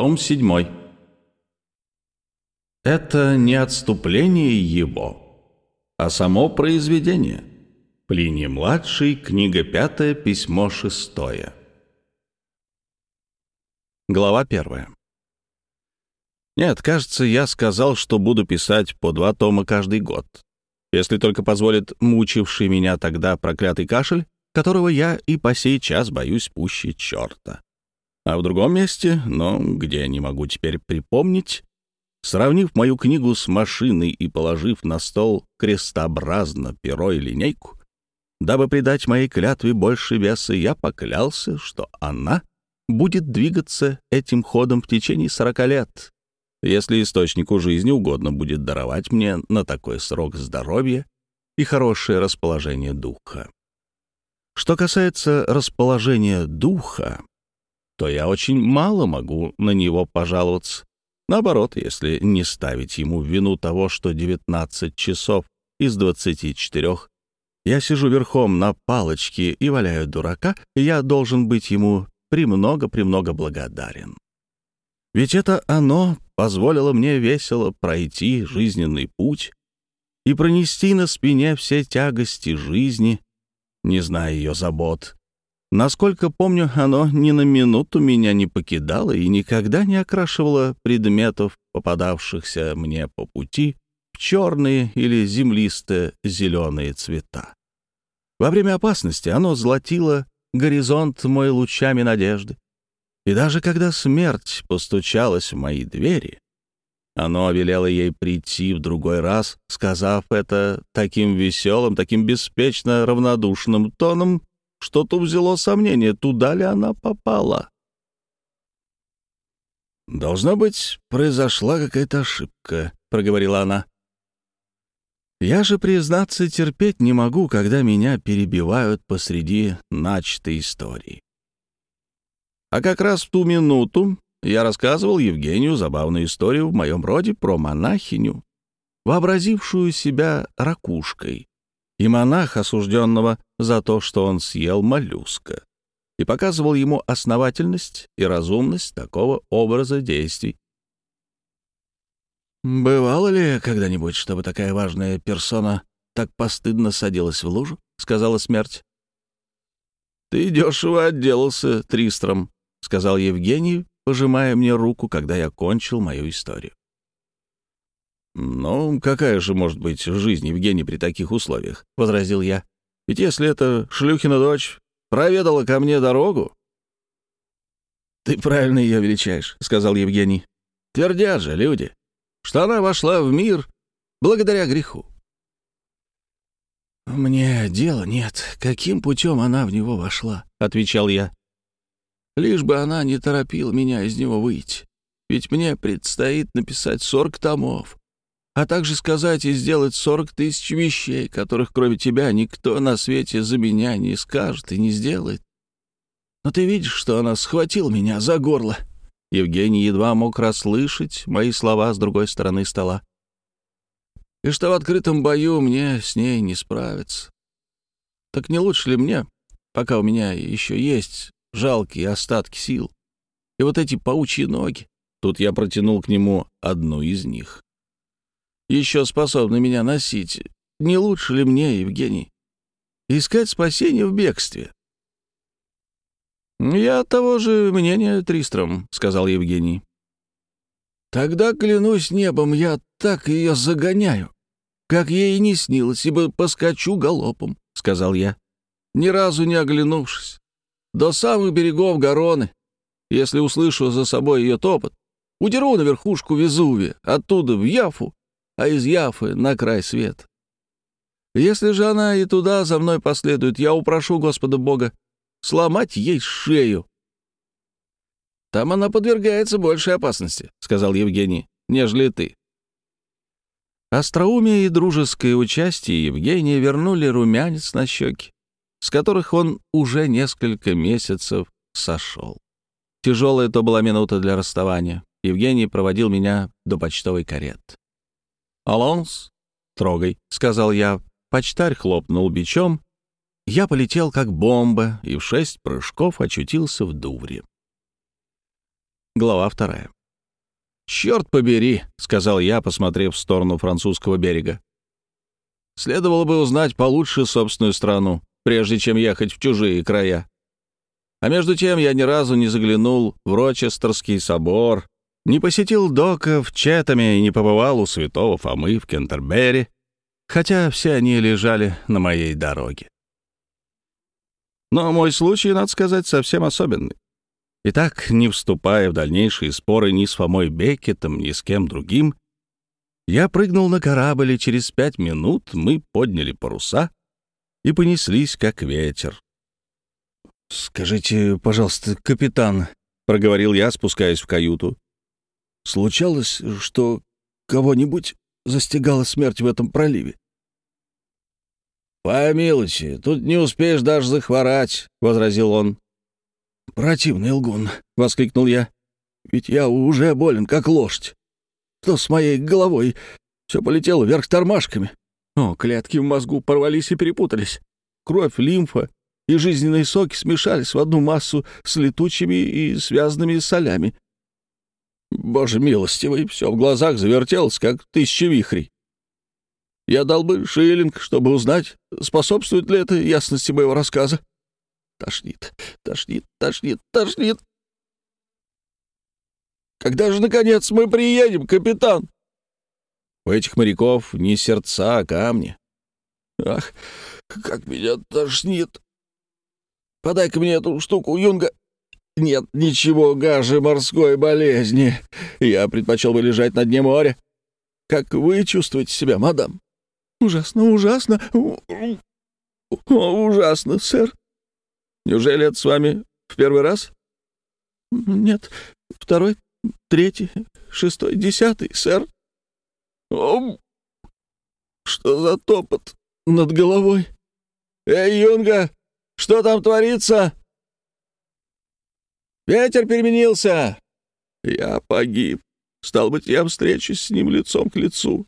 Том 7. Это не отступление его, а само произведение. Плиний-младший, книга 5, письмо 6. Глава 1. Нет, кажется, я сказал, что буду писать по два тома каждый год. Если только позволит мучивший меня тогда проклятый кашель, которого я и по сей час боюсь пуще черта. А в другом месте, но где не могу теперь припомнить, сравнив мою книгу с машиной и положив на стол крестообразно перо и линейку, дабы придать моей клятве больше веса, я поклялся, что она будет двигаться этим ходом в течение сорока лет, если источнику жизни угодно будет даровать мне на такой срок здоровья и хорошее расположение духа. Что касается расположения духа, то я очень мало могу на него пожаловаться. Наоборот, если не ставить ему вину того, что 19 часов из 24 я сижу верхом на палочке и валяю дурака, я должен быть ему премного-премного благодарен. Ведь это оно позволило мне весело пройти жизненный путь и пронести на спине все тягости жизни, не зная ее забот, Насколько помню, оно ни на минуту меня не покидало и никогда не окрашивало предметов, попадавшихся мне по пути, в черные или землистые зеленые цвета. Во время опасности оно золотило горизонт мой лучами надежды. И даже когда смерть постучалась в мои двери, оно велело ей прийти в другой раз, сказав это таким веселым, таким беспечно равнодушным тоном, что-то взяло сомнение, туда ли она попала. «Должно быть, произошла какая-то ошибка», — проговорила она. «Я же, признаться, терпеть не могу, когда меня перебивают посреди начатой истории». А как раз в ту минуту я рассказывал Евгению забавную историю в моем роде про монахиню, вообразившую себя ракушкой, и монах, осужденного за то, что он съел моллюска, и показывал ему основательность и разумность такого образа действий. «Бывало ли когда-нибудь, чтобы такая важная персона так постыдно садилась в лужу?» — сказала смерть. «Ты дешево отделался, Тристром», — сказал Евгений, пожимая мне руку, когда я кончил мою историю. «Ну, какая же может быть жизнь Евгений при таких условиях?» — возразил я. «Ведь если эта шлюхина дочь проведала ко мне дорогу...» «Ты правильно ее величаешь», — сказал Евгений. «Твердят же люди, что она вошла в мир благодаря греху». «Мне дела нет, каким путем она в него вошла», — отвечал я. «Лишь бы она не торопила меня из него выйти, ведь мне предстоит написать сорок томов, а также сказать и сделать сорок тысяч вещей, которых кроме тебя никто на свете за меня не скажет и не сделает. Но ты видишь, что она схватила меня за горло». Евгений едва мог расслышать мои слова с другой стороны стола. «И что в открытом бою мне с ней не справиться. Так не лучше ли мне, пока у меня еще есть жалкие остатки сил, и вот эти паучьи ноги?» Тут я протянул к нему одну из них еще способны меня носить, не лучше ли мне, Евгений, искать спасение в бегстве?» «Я того же мнения, Тристром», — сказал Евгений. «Тогда, клянусь небом, я так ее загоняю, как ей и не снилось, ибо поскочу галопом», — сказал я, ни разу не оглянувшись, до самых берегов Гороны. Если услышу за собой ее топот, удеру на верхушку Везувия, оттуда в Яфу, а из Яфы на край свет. Если же она и туда за мной последует, я упрошу Господа Бога сломать ей шею. Там она подвергается большей опасности, — сказал Евгений, — нежели ты. Остроумие и дружеское участие Евгения вернули румянец на щеки, с которых он уже несколько месяцев сошел. Тяжелая то была минута для расставания. Евгений проводил меня до почтовой кареты. «Алонс, трогай», — сказал я. Почтарь хлопнул бичом. Я полетел как бомба и в шесть прыжков очутился в Дувре. Глава вторая. «Черт побери», — сказал я, посмотрев в сторону французского берега. «Следовало бы узнать получше собственную страну, прежде чем ехать в чужие края. А между тем я ни разу не заглянул в Рочестерский собор, не посетил Дока в Четами и не побывал у святого Фомы в Кентербери, хотя все они лежали на моей дороге. Но мой случай, надо сказать, совсем особенный. Итак, не вступая в дальнейшие споры ни с Фомой Беккетом, ни с кем другим, я прыгнул на корабль, и через пять минут мы подняли паруса и понеслись, как ветер. «Скажите, пожалуйста, капитан», — проговорил я, спускаясь в каюту, — «случалось, что кого-нибудь застигала смерть в этом проливе?» «Помилуйте, тут не успеешь даже захворать», — возразил он. «Противный лгун!» — воскликнул я. «Ведь я уже болен, как лошадь. Что с моей головой? Все полетело вверх тормашками. О, клетки в мозгу порвались и перепутались. Кровь, лимфа и жизненные соки смешались в одну массу с летучими и связанными солями. Боже милостивый, все в глазах завертелось, как тысяча вихрей. Я дал бы шиллинг, чтобы узнать, способствует ли это ясности моего рассказа. Тошнит, тошнит, тошнит, тошнит. Когда же, наконец, мы приедем, капитан? У этих моряков не сердца, а камни. Ах, как меня тошнит. Подай-ка мне эту штуку, Юнга. Нет ничего гаже морской болезни. Я предпочел бы лежать на дне моря. Как вы чувствуете себя, мадам? Ужасно, ужасно. О, ужасно, сэр. Неужели это с вами в первый раз? Нет, второй, третий, шестой, десятый, сэр. О, что за топот над головой? Эй, Юнга, что там творится? Ветер переменился. Я погиб. Стал быть, я встречусь с ним лицом к лицу.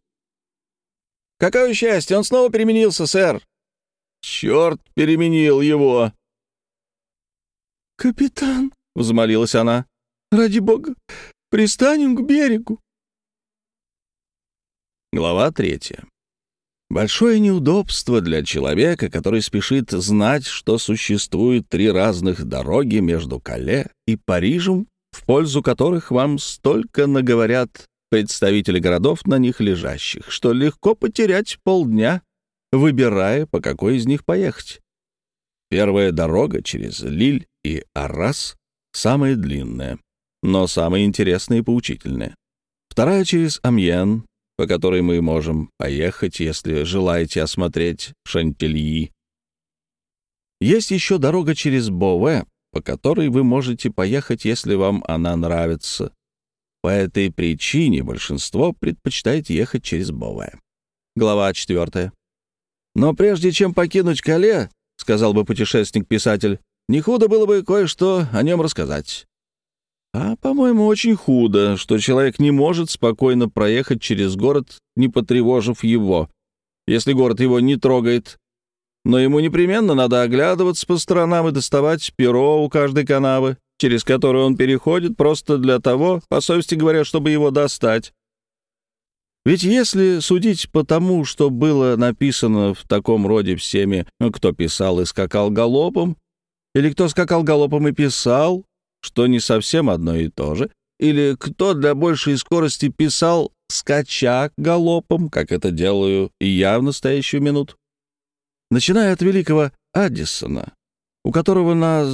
Какое счастье, он снова переменился, сэр. Черт переменил его. «Капитан», — взмолилась она, — «ради бога, пристанем к берегу». Глава третья. Большое неудобство для человека, который спешит знать, что существует три разных дороги между Кале и Парижем, в пользу которых вам столько наговорят представители городов на них лежащих, что легко потерять полдня, выбирая, по какой из них поехать. Первая дорога через Лиль и Аррас самая длинная, но самая интересная и поучительная. Вторая через Амьен, по которой мы можем поехать, если желаете осмотреть Шантильи. Есть еще дорога через Бове, по которой вы можете поехать, если вам она нравится. По этой причине большинство предпочитает ехать через Бове. Глава 4. Но прежде чем покинуть Кале, сказал бы путешественник-писатель, не худо было бы кое-что о нем рассказать. А, по-моему, очень худо, что человек не может спокойно проехать через город, не потревожив его, если город его не трогает. Но ему непременно надо оглядываться по сторонам и доставать перо у каждой канавы, через которую он переходит, просто для того, по совести говоря, чтобы его достать. Ведь если судить по тому, что было написано в таком роде всеми, кто писал и скакал галопом, или кто скакал галопом и писал, что не совсем одно и то же, или кто для большей скорости писал скача галопом, как это делаю и я в настоящую минуту. Начиная от великого Аддисона, у которого на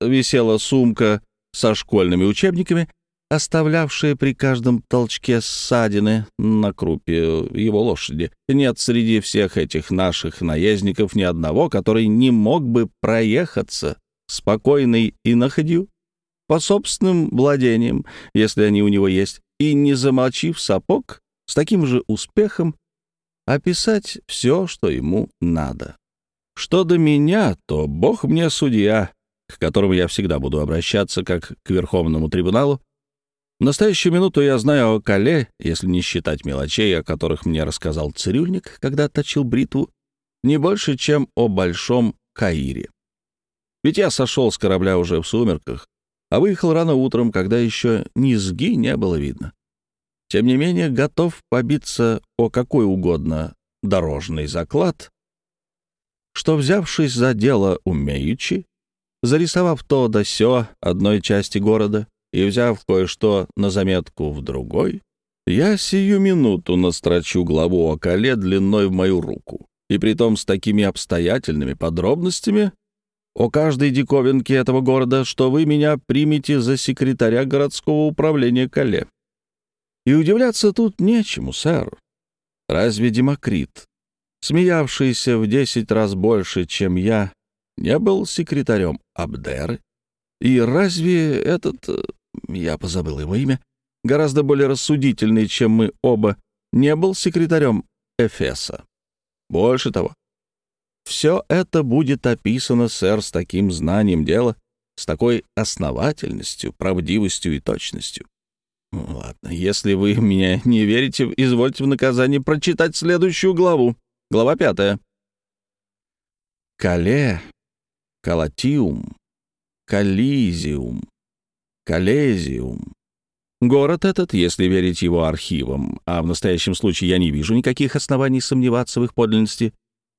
висела сумка со школьными учебниками, оставлявшая при каждом толчке ссадины на крупе его лошади. Нет среди всех этих наших наездников ни одного, который не мог бы проехаться спокойный и находью по собственным владениям, если они у него есть, и, не замолчив сапог, с таким же успехом описать все, что ему надо. Что до меня, то Бог мне судья, к которому я всегда буду обращаться как к Верховному трибуналу, в настоящую минуту я знаю о Кале, если не считать мелочей, о которых мне рассказал цирюльник, когда точил бритву, не больше, чем о Большом Каире. Ведь я сошел с корабля уже в сумерках, а выехал рано утром, когда еще низги не было видно. Тем не менее, готов побиться о какой угодно дорожный заклад, что, взявшись за дело умеючи, зарисовав то да сё одной части города и взяв кое-что на заметку в другой, я сию минуту настрочу главу о коле длиной в мою руку, и притом с такими обстоятельными подробностями о каждой диковинке этого города, что вы меня примете за секретаря городского управления Кале. И удивляться тут нечему, сэр. Разве Демокрит, смеявшийся в десять раз больше, чем я, не был секретарем Абдеры? И разве этот, э, я позабыл его имя, гораздо более рассудительный, чем мы оба, не был секретарем Эфеса? Больше того, все это будет описано, сэр, с таким знанием дела, с такой основательностью, правдивостью и точностью. Ладно, если вы меня не верите, извольте в наказание прочитать следующую главу. Глава пятая. Кале, Калатиум, Кализиум, Калезиум. Город этот, если верить его архивам, а в настоящем случае я не вижу никаких оснований сомневаться в их подлинности,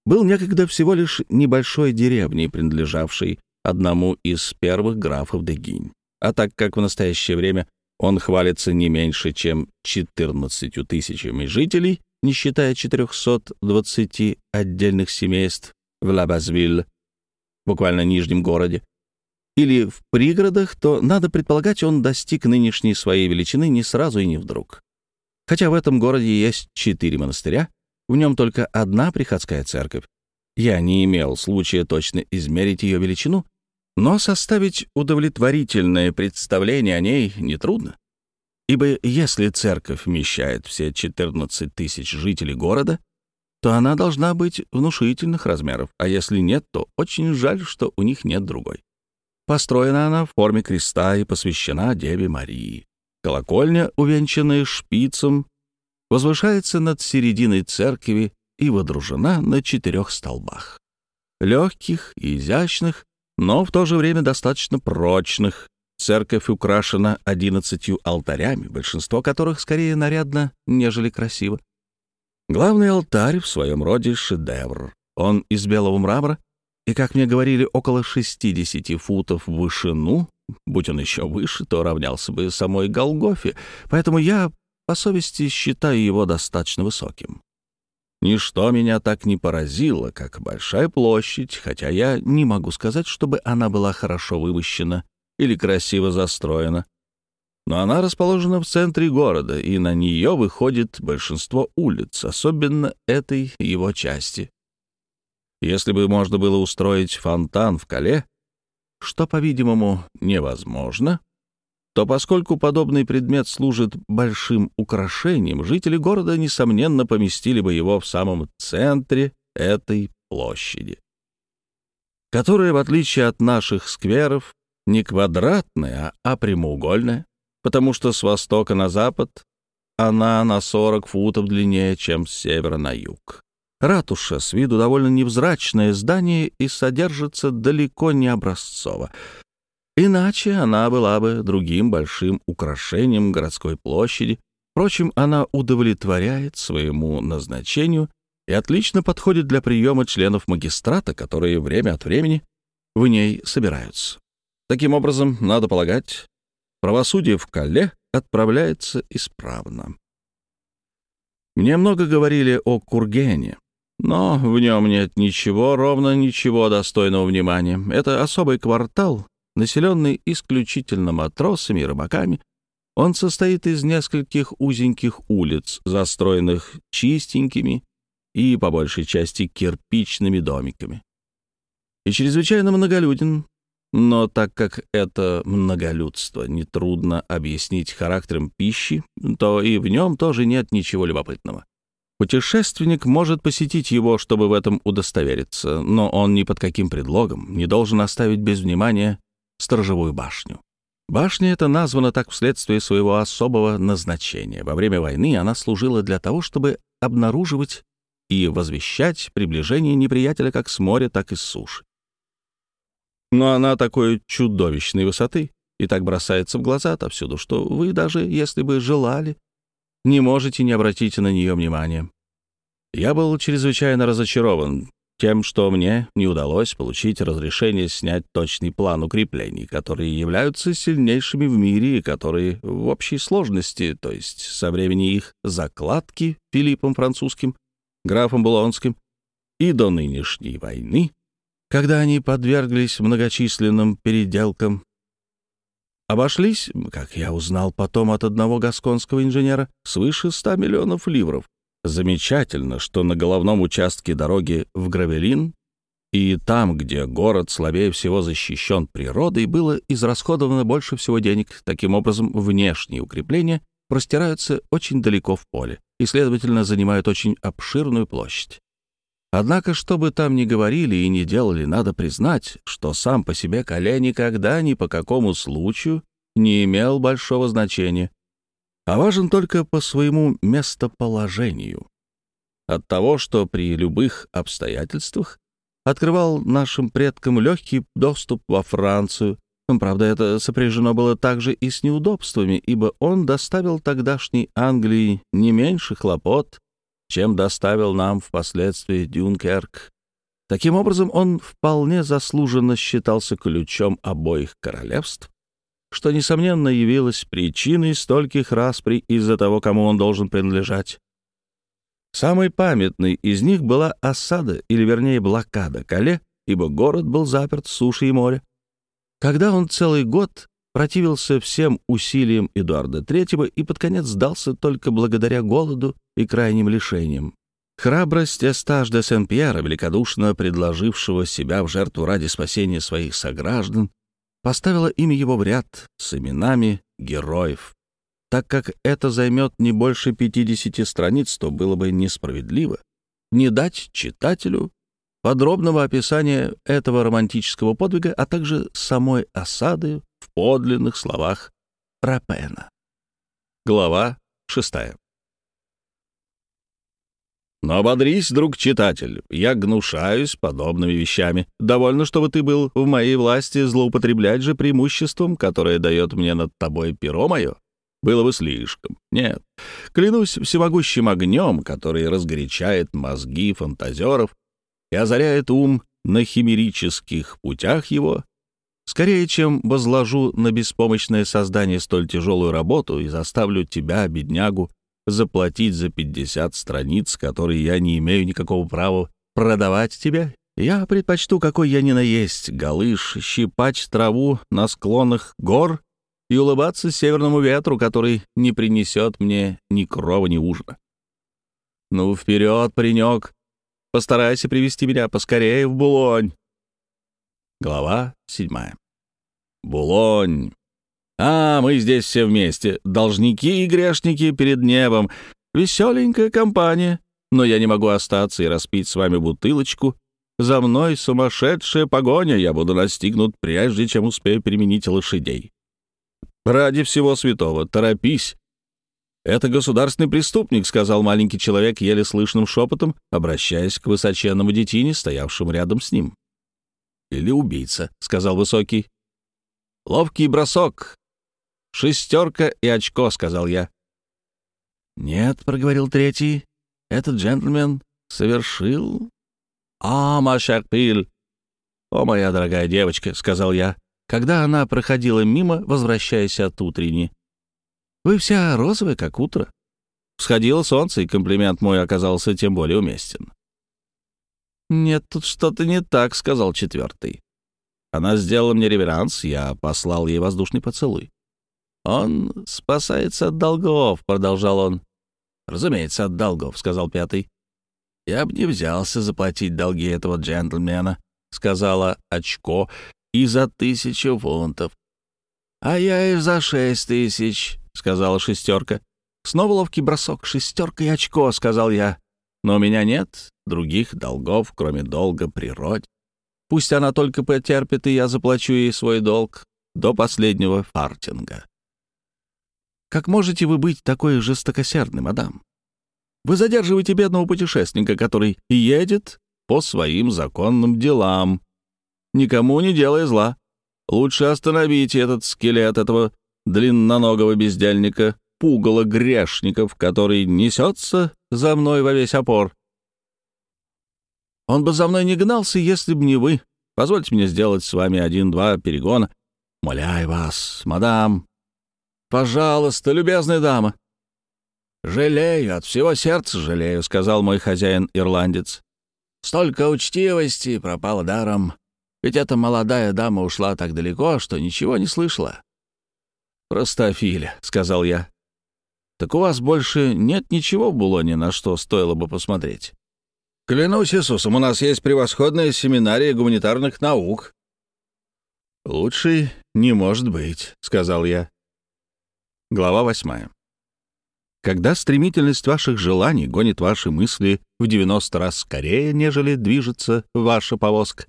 был некогда всего лишь небольшой деревней, принадлежавшей одному из первых графов Дегинь. А так как в настоящее время он хвалится не меньше, чем 14 тысячами жителей, не считая 420 отдельных семейств в Лабазвиль, буквально нижнем городе, или в пригородах, то, надо предполагать, он достиг нынешней своей величины не сразу и не вдруг. Хотя в этом городе есть четыре монастыря, в нем только одна приходская церковь. Я не имел случая точно измерить ее величину, но составить удовлетворительное представление о ней нетрудно. Ибо если церковь вмещает все 14 тысяч жителей города, то она должна быть внушительных размеров, а если нет, то очень жаль, что у них нет другой. Построена она в форме креста и посвящена Деве Марии. Колокольня, увенчанная шпицем, возвышается над серединой церкви и водружена на четырех столбах. Легких и изящных, но в то же время достаточно прочных. Церковь украшена одиннадцатью алтарями, большинство которых скорее нарядно, нежели красиво. Главный алтарь в своем роде — шедевр. Он из белого мрамора и, как мне говорили, около 60 футов в вышину. Будь он еще выше, то равнялся бы самой Голгофе, поэтому я по совести считаю его достаточно высоким. Ничто меня так не поразило, как большая площадь, хотя я не могу сказать, чтобы она была хорошо вымощена или красиво застроена. Но она расположена в центре города, и на нее выходит большинство улиц, особенно этой его части. Если бы можно было устроить фонтан в Кале, что, по-видимому, невозможно, то поскольку подобный предмет служит большим украшением, жители города, несомненно, поместили бы его в самом центре этой площади, которая, в отличие от наших скверов, не квадратная, а прямоугольная, потому что с востока на запад она на 40 футов длиннее, чем с севера на юг. Ратуша с виду довольно невзрачное здание и содержится далеко не образцово. Иначе она была бы другим большим украшением городской площади. Впрочем, она удовлетворяет своему назначению и отлично подходит для приема членов магистрата, которые время от времени в ней собираются. Таким образом, надо полагать, правосудие в Кале отправляется исправно. Мне много говорили о Кургене, но в нем нет ничего, ровно ничего достойного внимания. Это особый квартал, населенный исключительно матросами и рыбаками, он состоит из нескольких узеньких улиц, застроенных чистенькими и, по большей части, кирпичными домиками. И чрезвычайно многолюден, но так как это многолюдство нетрудно объяснить характером пищи, то и в нем тоже нет ничего любопытного. Путешественник может посетить его, чтобы в этом удостовериться, но он ни под каким предлогом не должен оставить без внимания сторожевую башню. Башня эта названа так вследствие своего особого назначения. Во время войны она служила для того, чтобы обнаруживать и возвещать приближение неприятеля как с моря, так и с суши. Но она такой чудовищной высоты и так бросается в глаза отовсюду, что вы даже, если бы желали, не можете не обратить на нее внимания. Я был чрезвычайно разочарован тем, что мне не удалось получить разрешение снять точный план укреплений, которые являются сильнейшими в мире и которые в общей сложности, то есть со времени их закладки Филиппом Французским, графом Булонским и до нынешней войны, когда они подверглись многочисленным переделкам, обошлись, как я узнал потом от одного гасконского инженера, свыше 100 миллионов ливров. Замечательно, что на головном участке дороги в Гравелин и там, где город слабее всего защищен природой, было израсходовано больше всего денег. Таким образом, внешние укрепления простираются очень далеко в поле и, следовательно, занимают очень обширную площадь. Однако, что бы там ни говорили и ни делали, надо признать, что сам по себе Кале никогда ни по какому случаю не имел большого значения, а важен только по своему местоположению. От того, что при любых обстоятельствах открывал нашим предкам легкий доступ во Францию, Правда, это сопряжено было также и с неудобствами, ибо он доставил тогдашней Англии не меньше хлопот, чем доставил нам впоследствии Дюнкерк. Таким образом, он вполне заслуженно считался ключом обоих королевств, что, несомненно, явилось причиной стольких расприй из-за того, кому он должен принадлежать. Самой памятной из них была осада, или вернее блокада Кале, ибо город был заперт суши и моря. Когда он целый год противился всем усилиям Эдуарда III и под конец сдался только благодаря голоду и крайним лишениям. Храбрость Эстаж де Сен-Пьера, великодушно предложившего себя в жертву ради спасения своих сограждан, поставила имя его в ряд с именами героев. Так как это займет не больше 50 страниц, то было бы несправедливо не дать читателю подробного описания этого романтического подвига, а также самой осады в подлинных словах Рапена. Глава шестая. Но ободрись, друг читатель, я гнушаюсь подобными вещами. Довольно, чтобы ты был в моей власти злоупотреблять же преимуществом, которое дает мне над тобой перо мое. Было бы слишком. Нет. Клянусь всемогущим огнем, который разгорячает мозги фантазеров и озаряет ум на химерических путях его, скорее, чем возложу на беспомощное создание столь тяжелую работу и заставлю тебя, беднягу, заплатить за 50 страниц, которые я не имею никакого права продавать тебе, я предпочту, какой я ни на есть, галыш, щипать траву на склонах гор и улыбаться северному ветру, который не принесет мне ни крова, ни ужина. Ну, вперед, паренек, постарайся привести меня поскорее в Булонь. Глава седьмая. Булонь. А, мы здесь все вместе, должники и грешники перед небом. Веселенькая компания. Но я не могу остаться и распить с вами бутылочку. За мной сумасшедшая погоня, я буду настигнут, прежде чем успею применить лошадей. Ради всего святого, торопись. «Это государственный преступник», — сказал маленький человек еле слышным шепотом, обращаясь к высоченному детине, стоявшему рядом с ним. «Или убийца», — сказал высокий. «Ловкий бросок, «Шестерка и очко», — сказал я. «Нет», — проговорил третий, — «этот джентльмен совершил...» «А, Машарпиль!» «О, моя дорогая девочка», — сказал я, когда она проходила мимо, возвращаясь от утренней. «Вы вся розовая, как утро». Всходило солнце, и комплимент мой оказался тем более уместен. «Нет, тут что-то не так», — сказал четвертый. Она сделала мне реверанс, я послал ей воздушный поцелуй. «Он спасается от долгов», — продолжал он. «Разумеется, от долгов», — сказал пятый. «Я бы не взялся заплатить долги этого джентльмена», — сказала очко, — «и за тысячу фунтов». «А я и за шесть тысяч», — сказала шестерка. «Снова ловкий бросок, шестерка и очко», — сказал я. «Но у меня нет других долгов, кроме долга природе. Пусть она только потерпит, и я заплачу ей свой долг до последнего фартинга». Как можете вы быть такой жестокосердной, мадам? Вы задерживаете бедного путешественника, который едет по своим законным делам, никому не делая зла. Лучше остановите этот скелет этого длинноногого бездельника, пугало грешников, который несется за мной во весь опор. Он бы за мной не гнался, если бы не вы. Позвольте мне сделать с вами один-два перегона. Моляю вас, мадам. Пожалуйста, любезная дама. «Жалею, от всего сердца жалею», — сказал мой хозяин-ирландец. «Столько учтивости пропало даром. Ведь эта молодая дама ушла так далеко, что ничего не слышала». «Простофиля», — сказал я. «Так у вас больше нет ничего в Булоне, на что стоило бы посмотреть?» «Клянусь Иисусом, у нас есть превосходная семинария гуманитарных наук». «Лучше не может быть», — сказал я. Глава восьмая. Когда стремительность ваших желаний гонит ваши мысли в 90 раз скорее, нежели движется ваша повозка,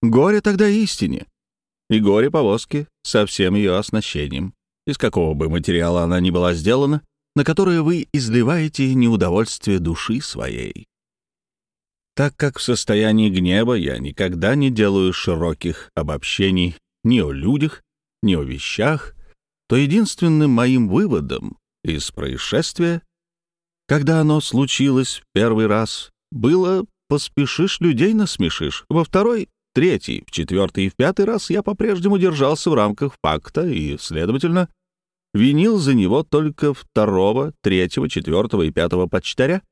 горе тогда истине, и горе повозки со всем ее оснащением, из какого бы материала она ни была сделана, на которое вы изливаете неудовольствие души своей. Так как в состоянии гнева я никогда не делаю широких обобщений ни о людях, ни о вещах, то единственным моим выводом из происшествия, когда оно случилось в первый раз, было «поспешишь, людей насмешишь», во второй, третий, в четвертый и в пятый раз я по-прежнему держался в рамках факта и, следовательно, винил за него только второго, третьего, четвертого и пятого почтаря,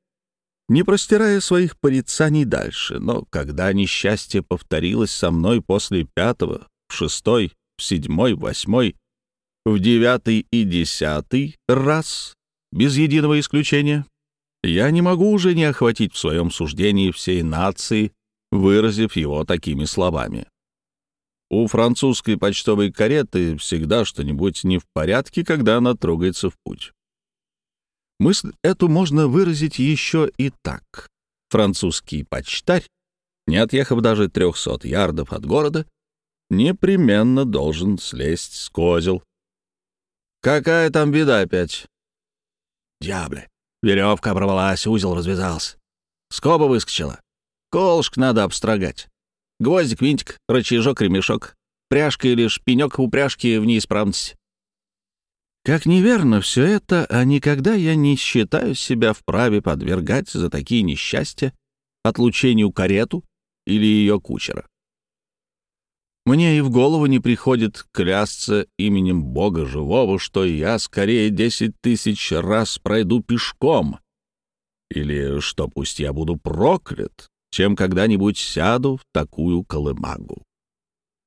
не простирая своих порицаний дальше. Но когда несчастье повторилось со мной после пятого, в шестой, в седьмой, в восьмой в девятый и десятый раз, без единого исключения, я не могу уже не охватить в своем суждении всей нации, выразив его такими словами. У французской почтовой кареты всегда что-нибудь не в порядке, когда она трогается в путь. Мысль эту можно выразить еще и так. Французский почтарь, не отъехав даже трехсот ярдов от города, непременно должен слезть с козел, «Какая там беда опять?» «Дьябле! Веревка оборвалась, узел развязался. Скоба выскочила. Колышк надо обстрогать. Гвоздик, винтик, рычажок, ремешок. Пряжка или шпинек у пряжки в неисправности. Как неверно все это, а никогда я не считаю себя вправе подвергать за такие несчастья отлучению карету или ее кучера. Мне и в голову не приходит клясться именем Бога живого, что я скорее десять тысяч раз пройду пешком, или что пусть я буду проклят, чем когда-нибудь сяду в такую колымагу.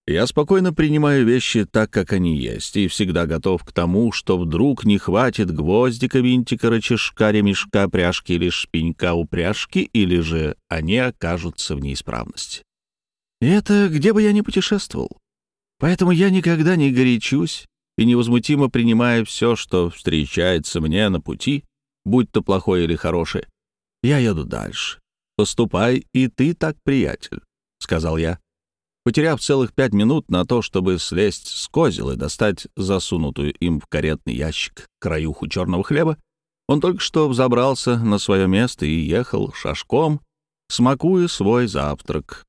Я спокойно принимаю вещи так, как они есть, и всегда готов к тому, что вдруг не хватит гвоздика, винтика, рычажка, ремешка, пряжки или шпенька упряжки, или же они окажутся в неисправности. И это где бы я ни путешествовал. Поэтому я никогда не горячусь и невозмутимо принимаю все, что встречается мне на пути, будь то плохое или хорошее. Я еду дальше. Поступай и ты так, приятель, — сказал я. Потеряв целых пять минут на то, чтобы слезть с козел и достать засунутую им в каретный ящик краюху черного хлеба, он только что взобрался на свое место и ехал шашком, смакуя свой завтрак,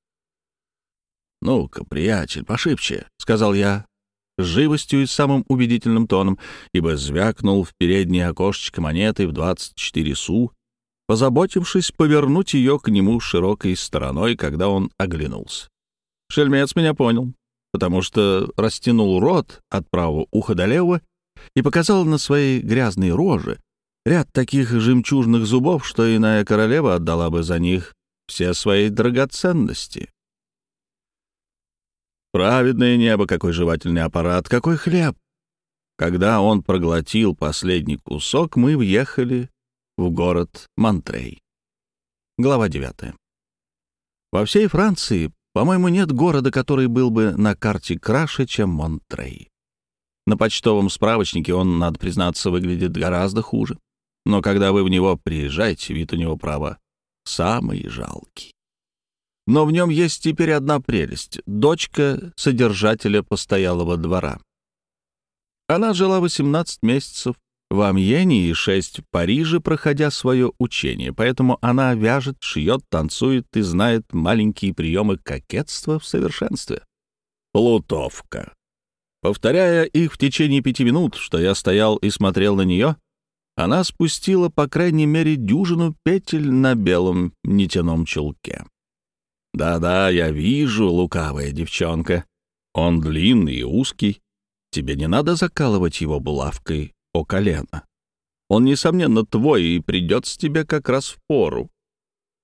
«Ну-ка, приятель, пошибче», — сказал я, с живостью и самым убедительным тоном, ибо звякнул в переднее окошечко монеты в 24 су, позаботившись повернуть ее к нему широкой стороной, когда он оглянулся. Шельмец меня понял, потому что растянул рот от правого уха до левого и показал на своей грязной роже ряд таких жемчужных зубов, что иная королева отдала бы за них все свои драгоценности. Праведное небо, какой жевательный аппарат, какой хлеб! Когда он проглотил последний кусок, мы въехали в город Монтрей. Глава 9. Во всей Франции, по-моему, нет города, который был бы на карте краше, чем Монтрей. На почтовом справочнике он, надо признаться, выглядит гораздо хуже. Но когда вы в него приезжаете, вид у него, право, самый жалкий. Но в нем есть теперь одна прелесть — дочка содержателя постоялого двора. Она жила 18 месяцев в Амьене и 6 в Париже, проходя свое учение, поэтому она вяжет, шьет, танцует и знает маленькие приемы кокетства в совершенстве. Плутовка. Повторяя их в течение пяти минут, что я стоял и смотрел на нее, она спустила, по крайней мере, дюжину петель на белом нитяном чулке. «Да-да, я вижу, лукавая девчонка. Он длинный и узкий. Тебе не надо закалывать его булавкой о колено. Он, несомненно, твой и придется тебе как раз в пору.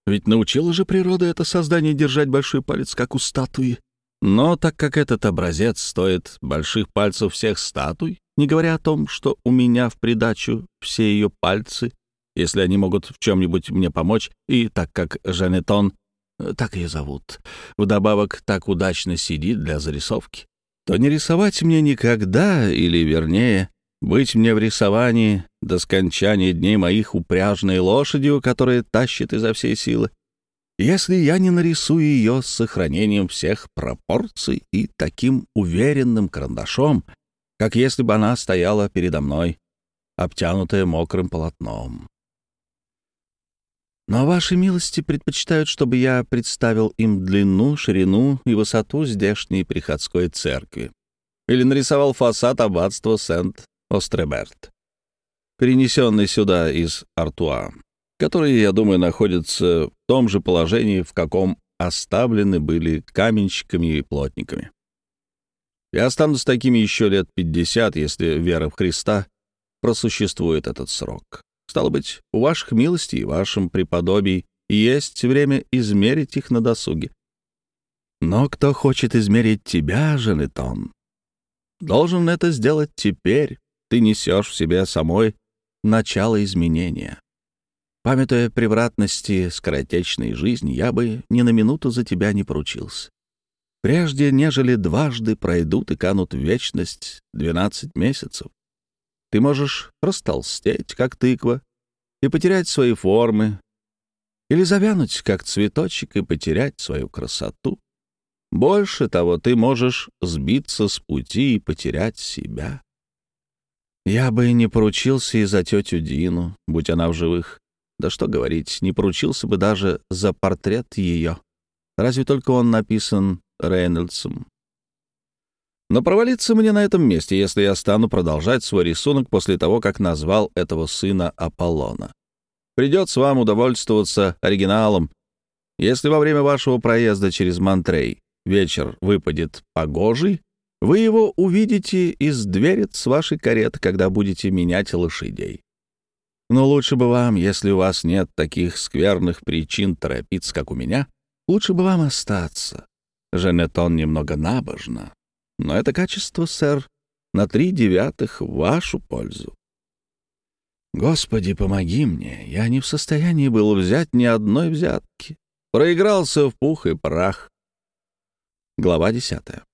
Ведь научила же природа это создание держать большой палец, как у статуи. Но так как этот образец стоит больших пальцев всех статуй, не говоря о том, что у меня в придачу все ее пальцы, если они могут в чем-нибудь мне помочь, и так как Жанетон, так ее зовут, вдобавок так удачно сидит для зарисовки, то не рисовать мне никогда, или, вернее, быть мне в рисовании до скончания дней моих упряжной лошадью, которая тащит изо всей силы, если я не нарисую ее с сохранением всех пропорций и таким уверенным карандашом, как если бы она стояла передо мной, обтянутая мокрым полотном. Но ваши милости предпочитают, чтобы я представил им длину, ширину и высоту здешней приходской церкви или нарисовал фасад аббатства Сент-Остреберт, перенесенный сюда из Артуа, который, я думаю, находится в том же положении, в каком оставлены были каменщиками и плотниками. Я останусь такими еще лет пятьдесят, если вера в Христа просуществует этот срок. Стало быть, у ваших милостей и вашем преподобии есть время измерить их на досуге. Но кто хочет измерить тебя, Женетон, должен это сделать теперь. Ты несешь в себе самой начало изменения. Памятуя превратности скоротечной жизни, я бы ни на минуту за тебя не поручился прежде нежели дважды пройдут и канут в вечность двенадцать месяцев. Ты можешь растолстеть, как тыква, и потерять свои формы, или завянуть, как цветочек, и потерять свою красоту. Больше того, ты можешь сбиться с пути и потерять себя. Я бы не поручился и за тетю Дину, будь она в живых. Да что говорить, не поручился бы даже за портрет ее. Разве только он написан Рейнольдсом. Но провалиться мне на этом месте, если я стану продолжать свой рисунок после того, как назвал этого сына Аполлона. Придется вам удовольствоваться оригиналом. Если во время вашего проезда через Монтрей вечер выпадет погожий, вы его увидите из дверец вашей кареты, когда будете менять лошадей. Но лучше бы вам, если у вас нет таких скверных причин торопиться, как у меня, лучше бы вам остаться. Женетон немного набожно, но это качество, сэр, на три девятых в вашу пользу. Господи, помоги мне, я не в состоянии был взять ни одной взятки. Проигрался в пух и прах. Глава десятая.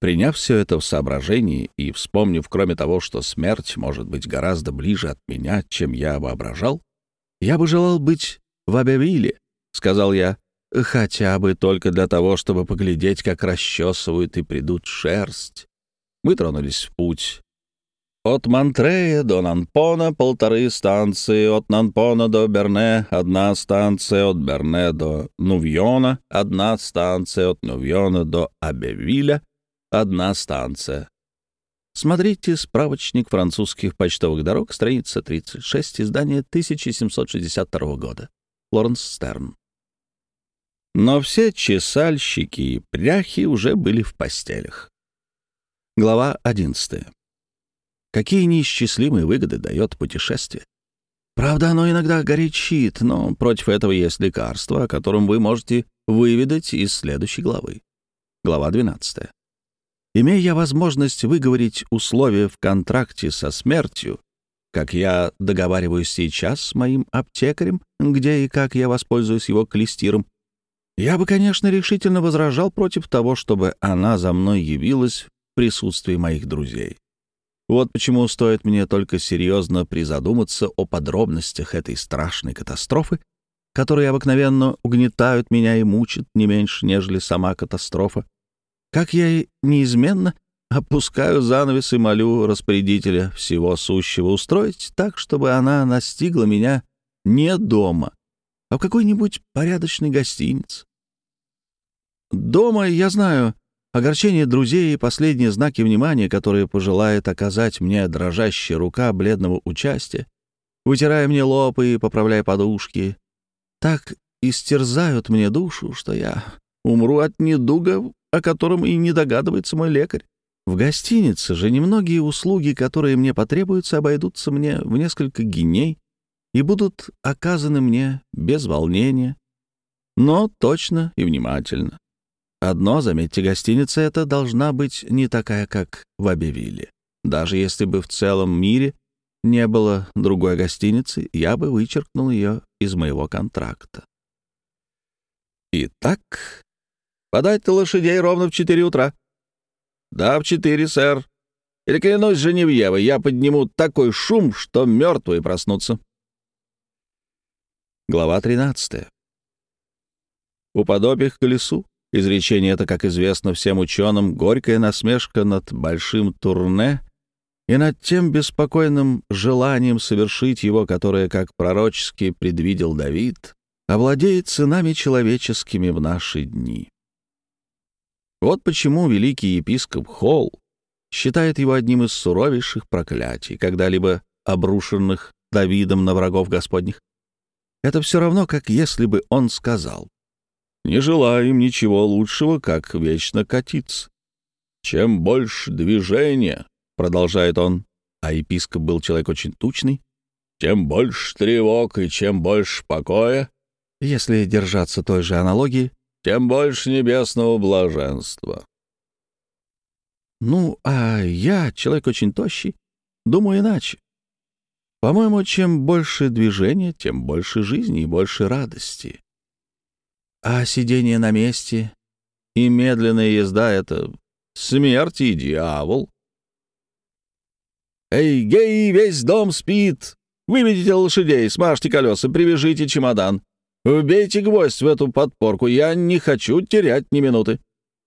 Приняв все это в соображении и вспомнив, кроме того, что смерть может быть гораздо ближе от меня, чем я воображал, я бы желал быть в Абевиле, — сказал я, хотя бы только для того, чтобы поглядеть, как расчесывают и придут шерсть. Мы тронулись в путь. От Монтрея до Нанпона полторы станции, от Нанпона до Берне одна станция, от Берне до Нувьона одна станция, от Нувьона до Абевиля одна станция. Смотрите справочник французских почтовых дорог, страница 36, издание 1762 года. Лоренс Стерн. Но все чесальщики и пряхи уже были в постелях. Глава 11. Какие неисчислимые выгоды дает путешествие? Правда, оно иногда горячит, но против этого есть лекарство, о котором вы можете выведать из следующей главы. Глава 12. Имея я возможность выговорить условия в контракте со смертью, как я договариваюсь сейчас с моим аптекарем, где и как я воспользуюсь его клестиром, я бы, конечно, решительно возражал против того, чтобы она за мной явилась в присутствии моих друзей. Вот почему стоит мне только серьезно призадуматься о подробностях этой страшной катастрофы, которые обыкновенно угнетают меня и мучат не меньше, нежели сама катастрофа. Как я неизменно опускаю занавес и молю распорядителя всего сущего устроить так, чтобы она настигла меня не дома, а в какой-нибудь порядочной гостинице. Дома, я знаю, огорчение друзей и последние знаки внимания, которые пожелает оказать мне дрожащая рука бледного участия, вытирая мне лоб и поправляя подушки, так истерзают мне душу, что я умру от недуга, о котором и не догадывается мой лекарь. В гостинице же немногие услуги, которые мне потребуются, обойдутся мне в несколько геней и будут оказаны мне без волнения, но точно и внимательно. Одно, заметьте, гостиница эта должна быть не такая, как в Абевиле. Даже если бы в целом мире не было другой гостиницы, я бы вычеркнул ее из моего контракта. Итак, подать лошадей ровно в четыре утра. Да, в четыре, сэр. Или клянусь Женевьевой, я подниму такой шум, что мертвые проснутся. Глава 13. Уподобие к колесу. Изречение это, как известно всем ученым, горькая насмешка над большим турне и над тем беспокойным желанием совершить его, которое, как пророчески предвидел Давид, овладеет сынами человеческими в наши дни. Вот почему великий епископ Холл считает его одним из суровейших проклятий, когда-либо обрушенных Давидом на врагов Господних. Это все равно, как если бы он сказал, «Не желаем ничего лучшего, как вечно катиться. Чем больше движения, — продолжает он, а епископ был человек очень тучный, — тем больше тревог и чем больше покоя, если держаться той же аналогии, тем больше небесного блаженства. Ну, а я, человек очень тощий, думаю иначе. По-моему, чем больше движения, тем больше жизни и больше радости. А сидение на месте и медленная езда — это смерть и дьявол. «Эй, гей, весь дом спит! Выведите лошадей, смажьте колеса, привяжите чемодан. Вбейте гвоздь в эту подпорку, я не хочу терять ни минуты».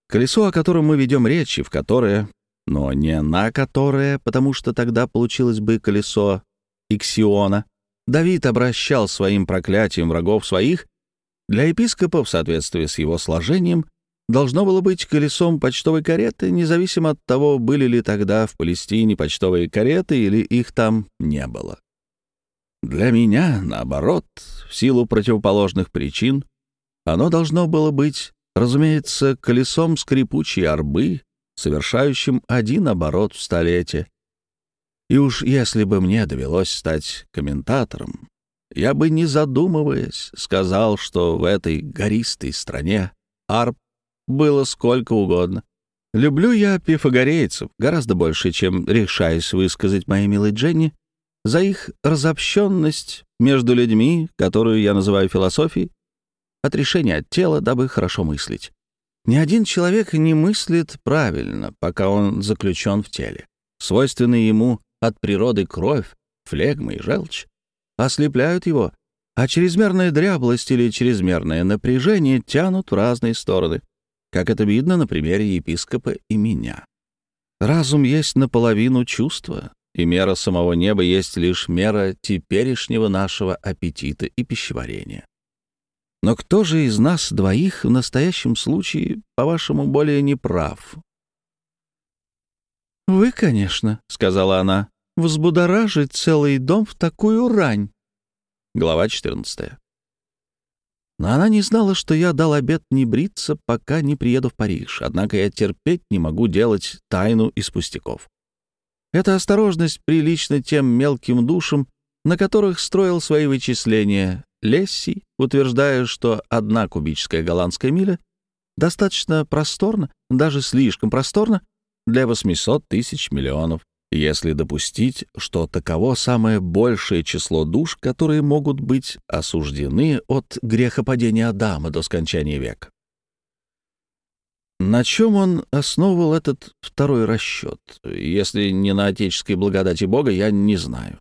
Колесо, о котором мы ведем речь, в которое, но не на которое, потому что тогда получилось бы колесо Иксиона, Давид обращал своим проклятием врагов своих, для епископа, в соответствии с его сложением, должно было быть колесом почтовой кареты, независимо от того, были ли тогда в Палестине почтовые кареты или их там не было. Для меня, наоборот, в силу противоположных причин, оно должно было быть, разумеется, колесом скрипучей арбы, совершающим один оборот в столетие. И уж если бы мне довелось стать комментатором, я бы, не задумываясь, сказал, что в этой гористой стране арб было сколько угодно. Люблю я пифагорейцев гораздо больше, чем решаюсь высказать моей милой Дженни за их разобщенность между людьми, которую я называю философией, отрешение от тела, дабы хорошо мыслить. Ни один человек не мыслит правильно, пока он заключен в теле. Свойственная ему от природы кровь, флегма и желчь ослепляют его, а чрезмерная дряблость или чрезмерное напряжение тянут в разные стороны, как это видно на примере епископа и меня. Разум есть наполовину чувства, и мера самого неба есть лишь мера теперешнего нашего аппетита и пищеварения. Но кто же из нас двоих в настоящем случае, по-вашему, более неправ? «Вы, конечно», — сказала она, — «взбудоражить целый дом в такую рань». Глава 14. Но она не знала, что я дал обет не бриться, пока не приеду в Париж, однако я терпеть не могу делать тайну из пустяков. Эта осторожность прилична тем мелким душам, на которых строил свои вычисления Лесси, утверждая, что одна кубическая голландская миля достаточно просторна, даже слишком просторна, для 800 тысяч миллионов, если допустить, что таково самое большее число душ, которые могут быть осуждены от грехопадения Адама до скончания века. На чем он основывал этот второй расчет? Если не на отеческой благодати Бога, я не знаю.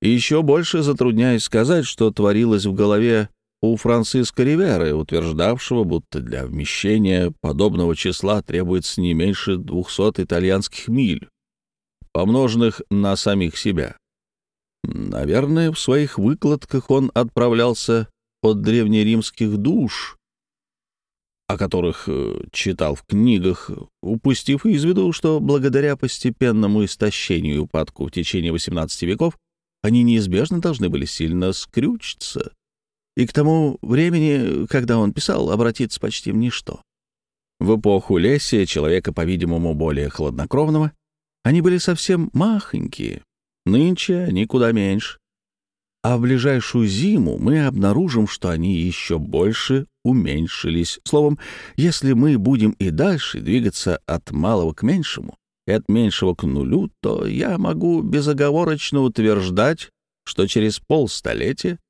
И еще больше затрудняюсь сказать, что творилось в голове у Франциска Риверы, утверждавшего, будто для вмещения подобного числа требуется не меньше 200 итальянских миль, помноженных на самих себя. Наверное, в своих — выкладках он отправлялся от древнеримских душ, о которых э, читал в книгах, упустив из виду, что благодаря постепенному истощению и упадку в течение XVIII веков они неизбежно должны были сильно скрючиться, и к тому времени, когда он писал, обратиться почти в ничто. В эпоху Лесия, человека, по-видимому, более хладнокровного, они были совсем махонькие, нынче они куда меньше. А в ближайшую зиму мы обнаружим, что они еще больше уменьшились. Словом, если мы будем и дальше двигаться от малого к меньшему, и от меньшего к нулю, то я могу безоговорочно утверждать, что через полстолетия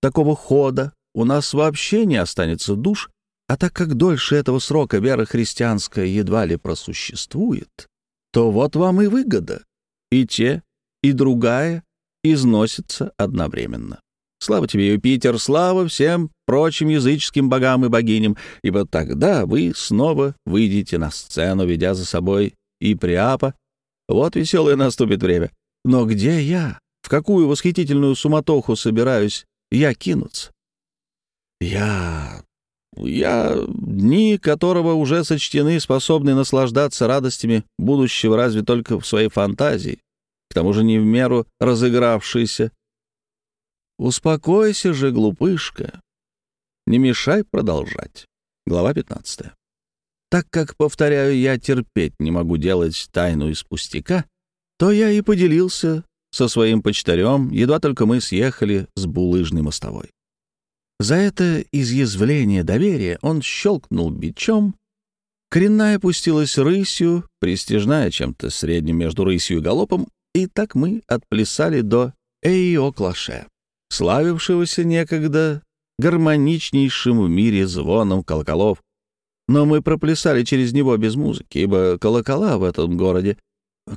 такого хода у нас вообще не останется душ, а так как дольше этого срока вера христианская едва ли просуществует, то вот вам и выгода. И те, и другая износятся одновременно. Слава тебе, Юпитер, слава всем прочим языческим богам и богиням, ибо тогда вы снова выйдете на сцену, ведя за собой и Приапа. Вот веселое наступит время. Но где я? В какую восхитительную суматоху собираюсь я кинуться? Я... Я, дни которого уже сочтены, способны наслаждаться радостями будущего разве только в своей фантазии, к тому же не в меру разыгравшейся. Успокойся же, глупышка. Не мешай продолжать. Глава 15. Так как, повторяю, я терпеть не могу делать тайну из пустяка, то я и поделился со своим почтарем, едва только мы съехали с булыжной мостовой. За это изъязвление доверия он щелкнул бичом, коренная пустилась рысью, пристижная чем-то средним между рысью и галопом, и так мы отплясали до Эйо-Клаше, славившегося некогда гармоничнейшим в мире звоном колоколов, но мы проплясали через него без музыки, ибо колокола в этом городе,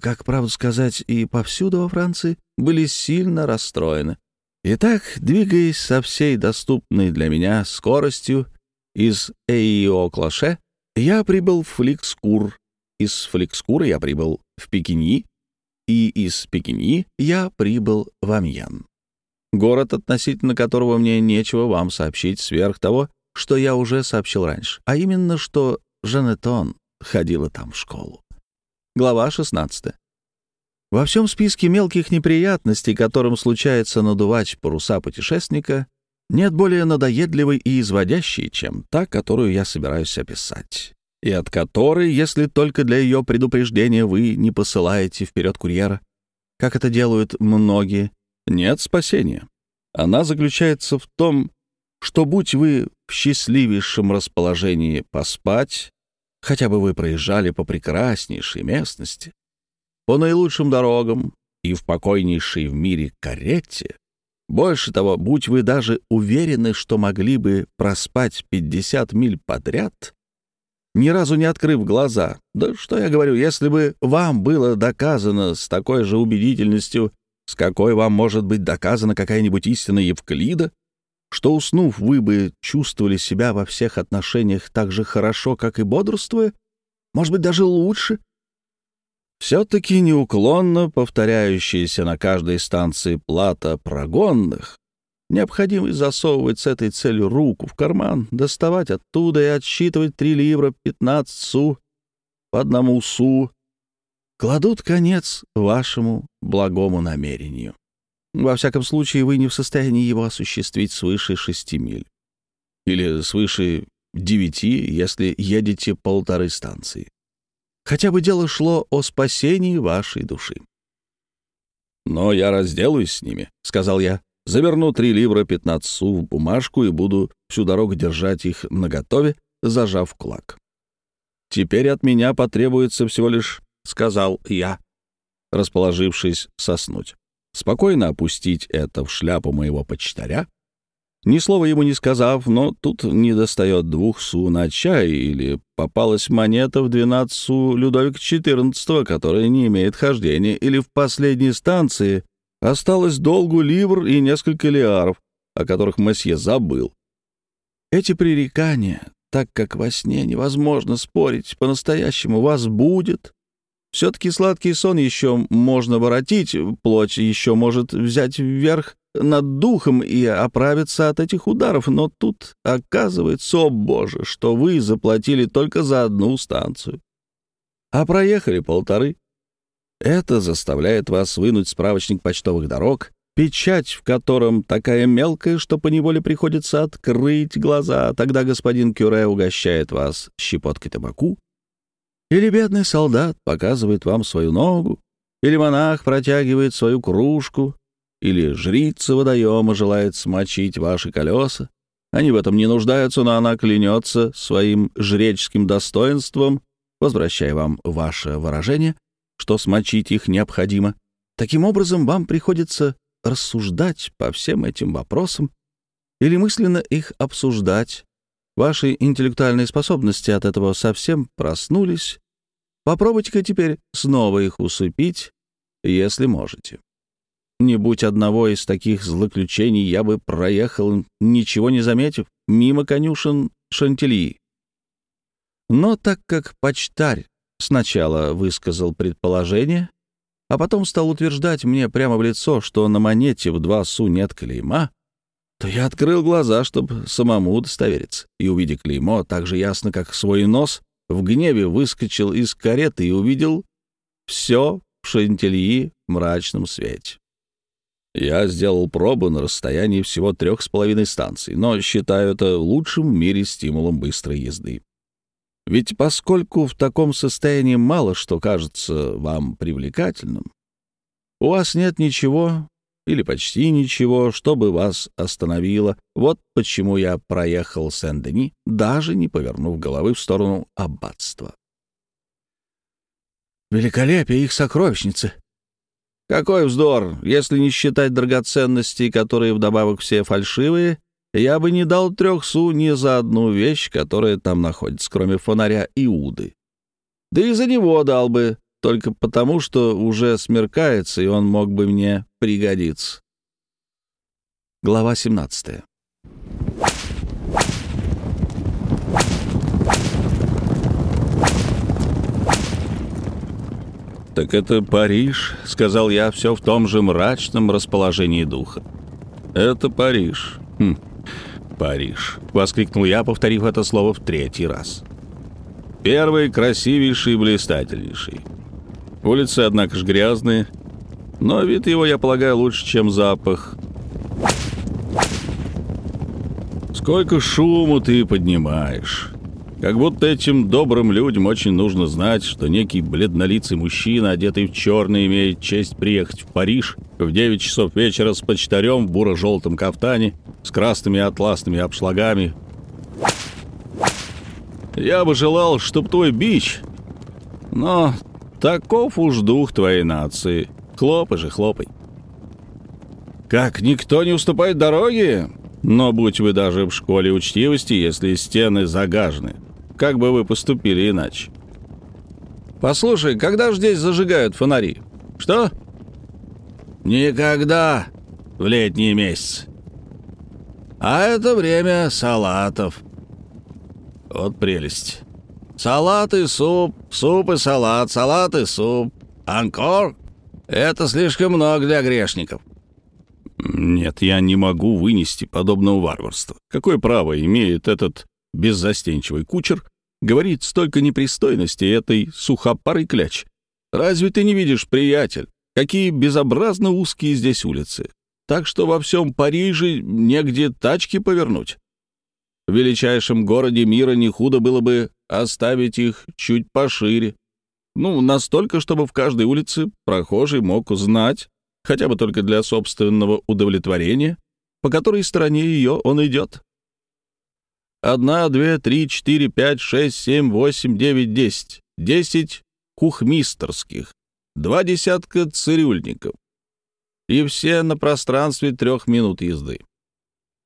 как правду сказать, и повсюду во Франции, были сильно расстроены. Итак, двигаясь со всей доступной для меня скоростью из Эйо-Клаше, я прибыл в Фликскур, из Фликскура я прибыл в Пекиньи, и из Пекиньи я прибыл в Амьян. Город, относительно которого мне нечего вам сообщить сверх того, что я уже сообщил раньше, а именно, что Жанетон ходила там в школу. Глава 16. Во всем списке мелких неприятностей, которым случается надувать паруса путешественника, нет более надоедливой и изводящей, чем та, которую я собираюсь описать, и от которой, если только для ее предупреждения вы не посылаете вперед курьера, как это делают многие, нет спасения. Она заключается в том, что будь вы в счастливейшем расположении поспать, хотя бы вы проезжали по прекраснейшей местности, по наилучшим дорогам и в покойнейшей в мире карете, больше того, будь вы даже уверены, что могли бы проспать 50 миль подряд, ни разу не открыв глаза. Да что я говорю, если бы вам было доказано с такой же убедительностью, с какой вам может быть доказана какая-нибудь истина Евклида, что, уснув, вы бы чувствовали себя во всех отношениях так же хорошо, как и бодрствуя, может быть, даже лучше. Все-таки неуклонно повторяющаяся на каждой станции плата прогонных, необходимость засовывать с этой целью руку в карман, доставать оттуда и отсчитывать три ливра пятнадцать су по одному су, кладут конец вашему благому намерению. Во всяком случае, вы не в состоянии его осуществить свыше шести миль. Или свыше девяти, если едете полторы станции. Хотя бы дело шло о спасении вашей души. «Но я разделаюсь с ними», — сказал я. «Заверну три ливра пятнадцать су в бумажку и буду всю дорогу держать их наготове, зажав кулак. Теперь от меня потребуется всего лишь, — сказал я, расположившись соснуть спокойно опустить это в шляпу моего почтаря, ни слова ему не сказав, но тут не достает двух су на чай, или попалась монета в 12 су Людовика XIV, которая не имеет хождения, или в последней станции осталось долгу ливр и несколько лиаров, о которых месье забыл. Эти пререкания, так как во сне невозможно спорить, по-настоящему вас будет, все-таки сладкий сон еще можно воротить, плоть еще может взять вверх над духом и оправиться от этих ударов, но тут оказывается, о боже, что вы заплатили только за одну станцию, а проехали полторы. Это заставляет вас вынуть справочник почтовых дорог, печать в котором такая мелкая, что поневоле приходится открыть глаза, тогда господин Кюре угощает вас щепоткой табаку, или бедный солдат показывает вам свою ногу, или монах протягивает свою кружку, или жрица водоема желает смочить ваши колеса. Они в этом не нуждаются, но она клянется своим жреческим достоинством, возвращая вам ваше выражение, что смочить их необходимо. Таким образом, вам приходится рассуждать по всем этим вопросам или мысленно их обсуждать. Ваши интеллектуальные способности от этого совсем проснулись. Попробуйте-ка теперь снова их усыпить, если можете. Не будь одного из таких злоключений, я бы проехал, ничего не заметив, мимо конюшен Шантильи. Но так как почтарь сначала высказал предположение, а потом стал утверждать мне прямо в лицо, что на монете в два су нет клейма, то я открыл глаза, чтобы самому удостовериться, и, увидя клеймо так же ясно, как свой нос, в гневе выскочил из кареты и увидел все в Шантильи мрачном свете. Я сделал пробу на расстоянии всего трех с половиной станций, но считаю это лучшим в мире стимулом быстрой езды. Ведь поскольку в таком состоянии мало что кажется вам привлекательным, у вас нет ничего или почти ничего, чтобы вас остановило. Вот почему я проехал Сен-Дени, даже не повернув головы в сторону аббатства. Великолепие их сокровищницы. Какой вздор! Если не считать драгоценностей, которые вдобавок все фальшивые, я бы не дал трех су ни за одну вещь, которая там находится, кроме фонаря Иуды. Да и за него дал бы, только потому, что уже смеркается, и он мог бы мне пригодиться. Глава 17 «Так это Париж», — сказал я, все в том же мрачном расположении духа. «Это Париж. Хм, Париж», — воскликнул я, повторив это слово в третий раз. «Первый, красивейший блистательнейший. Улицы, однако ж, грязные, но вид его, я полагаю, лучше, чем запах. Сколько шуму ты поднимаешь. Как будто этим добрым людям очень нужно знать, что некий бледнолицый мужчина, одетый в черный, имеет честь приехать в Париж в 9 часов вечера с почтарем в буро-желтом кафтане, с красными атласными обшлагами. Я бы желал, чтоб твой бич... Но таков уж дух твоей нации. Хлопай же, хлопай. Как никто не уступает дороге? Но будь вы даже в школе учтивости, если стены загажены, как бы вы поступили иначе? Послушай, когда же здесь зажигают фонари? Что? Никогда в летние месяцы. А это время салатов. Вот прелесть. Салат и суп, суп и салат, салат и суп. Анкор? Это слишком много для грешников. Нет, я не могу вынести подобного варварства. Какое право имеет этот беззастенчивый кучер, говорит столько непристойности этой сухопарой кляч. Разве ты не видишь, приятель, какие безобразно узкие здесь улицы? Так что во всем Париже негде тачки повернуть. В величайшем городе мира не худо было бы оставить их чуть пошире. Ну, настолько, чтобы в каждой улице прохожий мог узнать, хотя бы только для собственного удовлетворения, по которой стороне ее он идет. Одна, две, три, четыре, пять, шесть, семь, восемь, девять, десять. Десять кухмистерских. Два десятка цирюльников. И все на пространстве трех минут езды.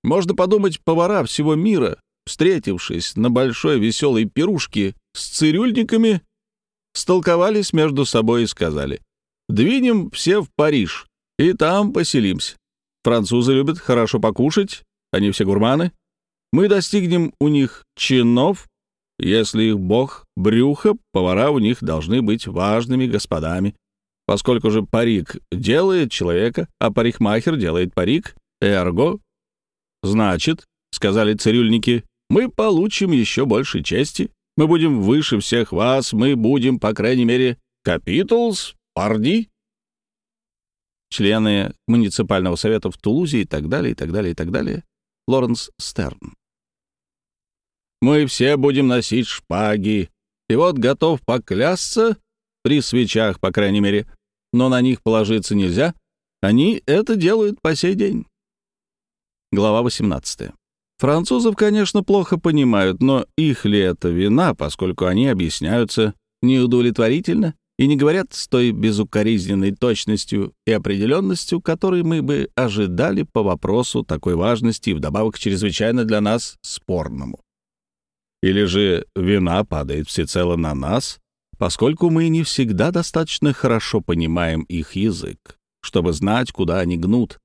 Можно подумать, повара всего мира, встретившись на большой веселой пирушке с цирюльниками, столковались между собой и сказали, «Двинем все в Париж, и там поселимся. Французы любят хорошо покушать, они все гурманы, мы достигнем у них чинов, если их бог брюха, повара у них должны быть важными господами. поскольку же парик делает человека, а парикмахер делает парик, эрго. Значит, — сказали цирюльники, — мы получим еще больше чести, мы будем выше всех вас, мы будем, по крайней мере, капитулс, парди. Члены муниципального совета в Тулузе и так далее, и так далее, и так далее. Лоренс Стерн. Мы все будем носить шпаги, и вот готов поклясться, при свечах, по крайней мере, но на них положиться нельзя, они это делают по сей день. Глава 18. Французов, конечно, плохо понимают, но их ли это вина, поскольку они объясняются неудовлетворительно и не говорят с той безукоризненной точностью и определенностью, которой мы бы ожидали по вопросу такой важности и вдобавок чрезвычайно для нас спорному. Или же вина падает всецело на нас, поскольку мы не всегда достаточно хорошо понимаем их язык, чтобы знать, куда они гнут.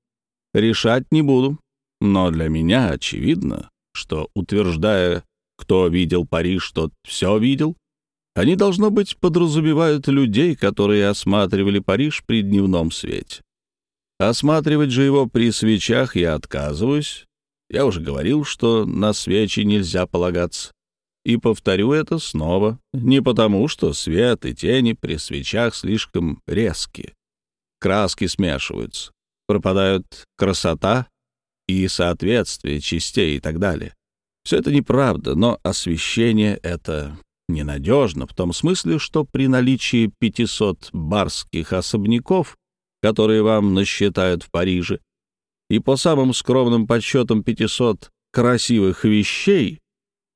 Решать не буду, но для меня очевидно, что, утверждая, кто видел Париж, тот все видел, они, должно быть, подразумевают людей, которые осматривали Париж при дневном свете. Осматривать же его при свечах я отказываюсь. Я уже говорил, что на свечи нельзя полагаться. И повторю это снова, не потому, что свет и тени при свечах слишком резкие. Краски смешиваются, пропадают красота и соответствие частей и так далее. Все это неправда, но освещение — это ненадежно в том смысле, что при наличии 500 барских особняков, которые вам насчитают в Париже, и по самым скромным подсчетам 500 красивых вещей,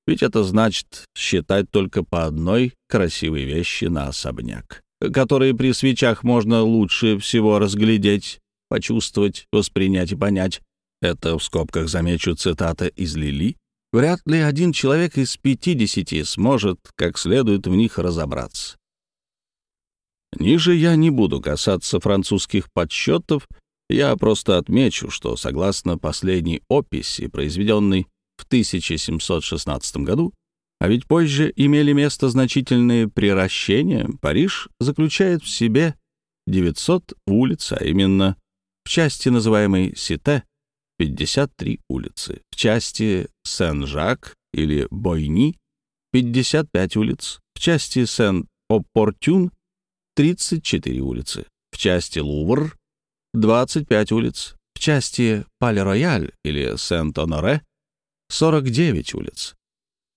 ведь это значит считать только по одной красивой вещи на особняк, которые при свечах можно лучше всего разглядеть, почувствовать, воспринять и понять. Это в скобках замечу цитата из Лили. Вряд ли один человек из пятидесяти сможет как следует в них разобраться. Ниже я не буду касаться французских подсчетов, я просто отмечу, что согласно последней описи, произведенной в 1716 году, а ведь позже имели место значительные приращения, Париж заключает в себе 900 улиц, а именно в части, называемой Сите, 53 улицы, в части Сен-Жак или Бойни 55 улиц, в части Сен-Оппортюн 34 улицы, в части Лувр 25 улиц, в части Пале-Рояль или Сент-Оноре 49 улиц.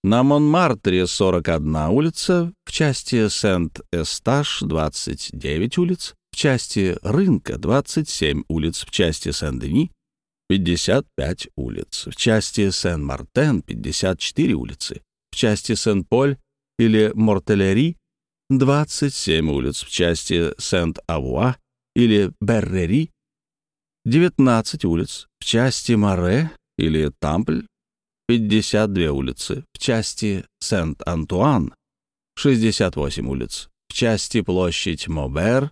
На Монмартре 41 улица, в части Сент-Эсташ 29 улиц, в части Рынка 27 улиц, в части Сен-Дени 55 улиц, в части Сен-Мартен 54 улицы, в части Сен-Поль или Мортелери 27 улиц, в части Сент-Авуа или Беррери 19 улиц, в части Море или Тампль 52 улицы, в части Сент-Антуан 68 улиц, в части площадь Мобер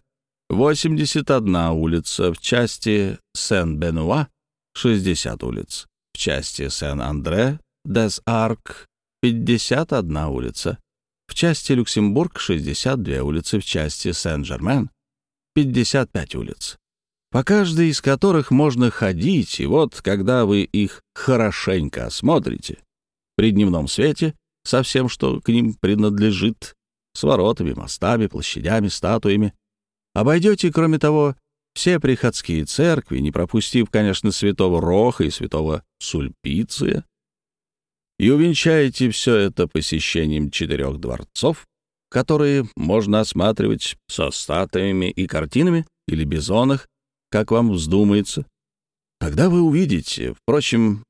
81 улица, в части Сен-Бенуа 60 улиц, в части Сен-Андре, Дес-Арк 51 улица, в части Люксембург 62 улицы, в части Сен-Жермен 55 улиц. По каждой из которых можно ходить, и вот, когда вы их хорошенько осмотрите, при дневном свете, со всем, что к ним принадлежит, с воротами, мостами, площадями, статуями, обойдете, кроме того, все приходские церкви, не пропустив, конечно, святого Роха и святого Сульпиция, и увенчаете все это посещением четырех дворцов, которые можно осматривать со статуями и картинами или бизонах, как вам вздумается. Тогда вы увидите. Впрочем,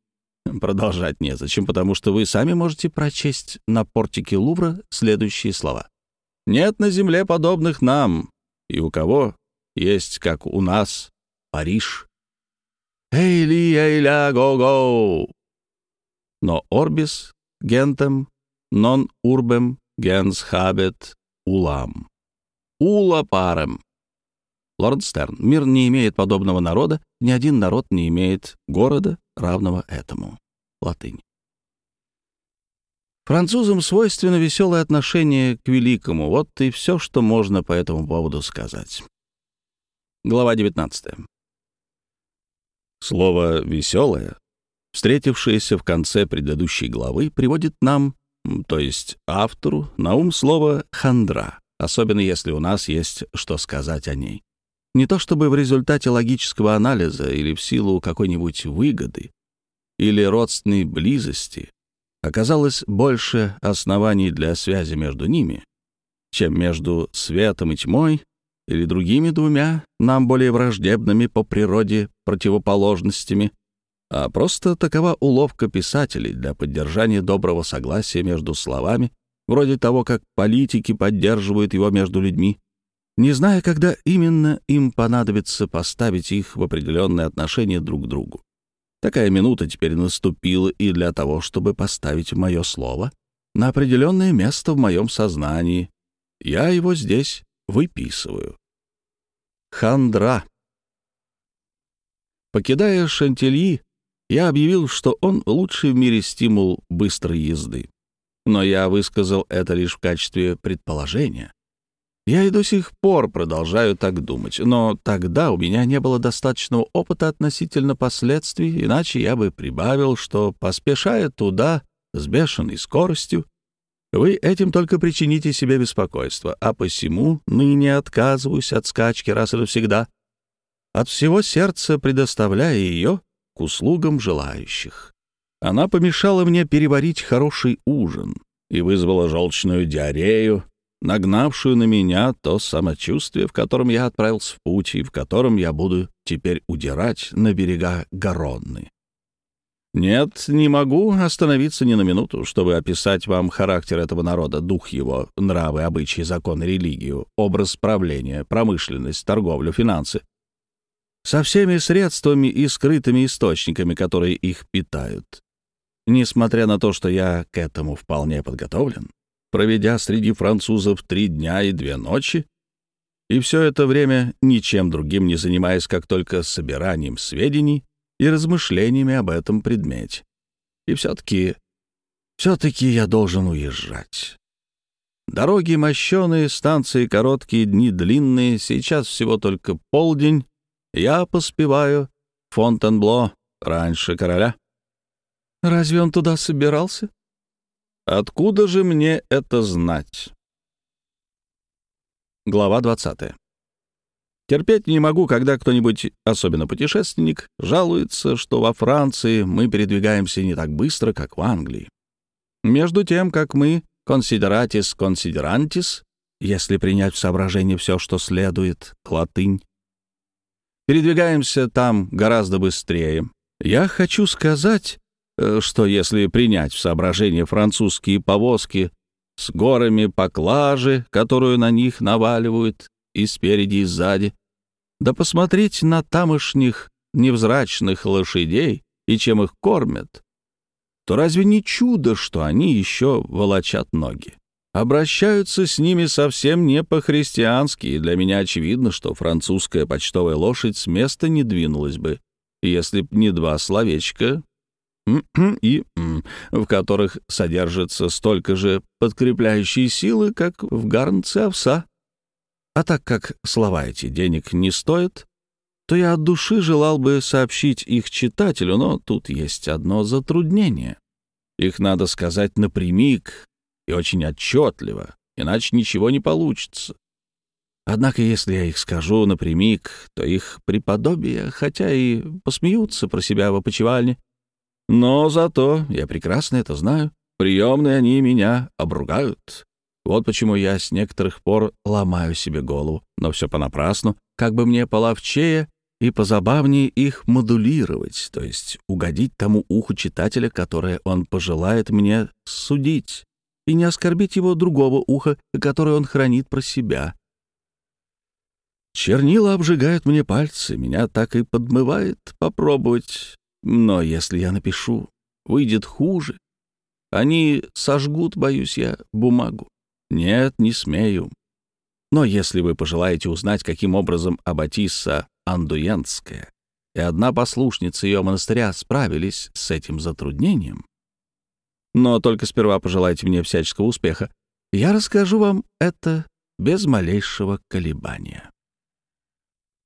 продолжать незачем, потому что вы сами можете прочесть на портике Лувра следующие слова. «Нет на земле подобных нам, и у кого есть, как у нас, Париж». «Эйли, эйля, го-го!» Но орбис гентем нон урбем генс хабет улам. Ула парем. Лорд Стерн, мир не имеет подобного народа, ни один народ не имеет города, равного этому. Латынь. Французам свойственно веселое отношение к великому. Вот и все, что можно по этому поводу сказать. Глава 19. Слово «веселое», встретившееся в конце предыдущей главы, приводит нам, то есть автору, на ум слово «хандра», особенно если у нас есть что сказать о ней. Не то чтобы в результате логического анализа или в силу какой-нибудь выгоды или родственной близости оказалось больше оснований для связи между ними, чем между светом и тьмой или другими двумя, нам более враждебными по природе противоположностями, а просто такова уловка писателей для поддержания доброго согласия между словами, вроде того, как политики поддерживают его между людьми, не зная, когда именно им понадобится поставить их в определенные отношения друг к другу. Такая минута теперь наступила и для того, чтобы поставить мое слово на определенное место в моем сознании. Я его здесь выписываю. Хандра. Покидая Шантильи, я объявил, что он лучший в мире стимул быстрой езды. Но я высказал это лишь в качестве предположения. Я и до сих пор продолжаю так думать, но тогда у меня не было достаточного опыта относительно последствий, иначе я бы прибавил, что, поспешая туда с бешеной скоростью, вы этим только причините себе беспокойство, а посему ныне отказываюсь от скачки раз и навсегда, от всего сердца предоставляя ее к услугам желающих. Она помешала мне переварить хороший ужин и вызвала желчную диарею, нагнавшую на меня то самочувствие, в котором я отправился в путь и в котором я буду теперь удирать на берега Гаронны. Нет, не могу остановиться ни на минуту, чтобы описать вам характер этого народа, дух его, нравы, обычаи, законы, религию, образ правления, промышленность, торговлю, финансы. Со всеми средствами и скрытыми источниками, которые их питают. Несмотря на то, что я к этому вполне подготовлен, проведя среди французов три дня и две ночи, и все это время ничем другим не занимаясь, как только собиранием сведений и размышлениями об этом предмете. И все-таки, все-таки я должен уезжать. Дороги мощеные, станции короткие, дни длинные, сейчас всего только полдень. Я поспеваю Фонтенбло раньше короля. Разве он туда собирался? Откуда же мне это знать? Глава 20. Терпеть не могу, когда кто-нибудь, особенно путешественник, жалуется, что во Франции мы передвигаемся не так быстро, как в Англии. Между тем, как мы «consideratis considerantis», если принять в соображение все, что следует, латынь, передвигаемся там гораздо быстрее. Я хочу сказать, Э, что если принять в соображение французские повозки с горами поклажи, которую на них наваливают и спереди, и сзади, да посмотреть на тамошних невзрачных лошадей и чем их кормят, то разве не чудо, что они еще волочат ноги? Обращаются с ними совсем не по-христиански, и для меня очевидно, что французская почтовая лошадь с места не двинулась бы, если б не два словечка и в которых содержится столько же подкрепляющей силы, как в гарнце овса. А так как слова эти денег не стоят, то я от души желал бы сообщить их читателю, но тут есть одно затруднение. Их надо сказать напрямик и очень отчетливо, иначе ничего не получится. Однако, если я их скажу напрямик, то их преподобие, хотя и посмеются про себя в опочивальне, но зато, я прекрасно это знаю, приемные они меня обругают. Вот почему я с некоторых пор ломаю себе голову, но все понапрасну, как бы мне половчее и позабавнее их модулировать, то есть угодить тому уху читателя, которое он пожелает мне судить, и не оскорбить его другого уха, которое он хранит про себя. Чернила обжигают мне пальцы, меня так и подмывает попробовать но если я напишу, выйдет хуже. Они сожгут, боюсь я, бумагу. Нет, не смею. Но если вы пожелаете узнать, каким образом Аббатисса Андуенская и одна послушница ее монастыря справились с этим затруднением, но только сперва пожелайте мне всяческого успеха, я расскажу вам это без малейшего колебания.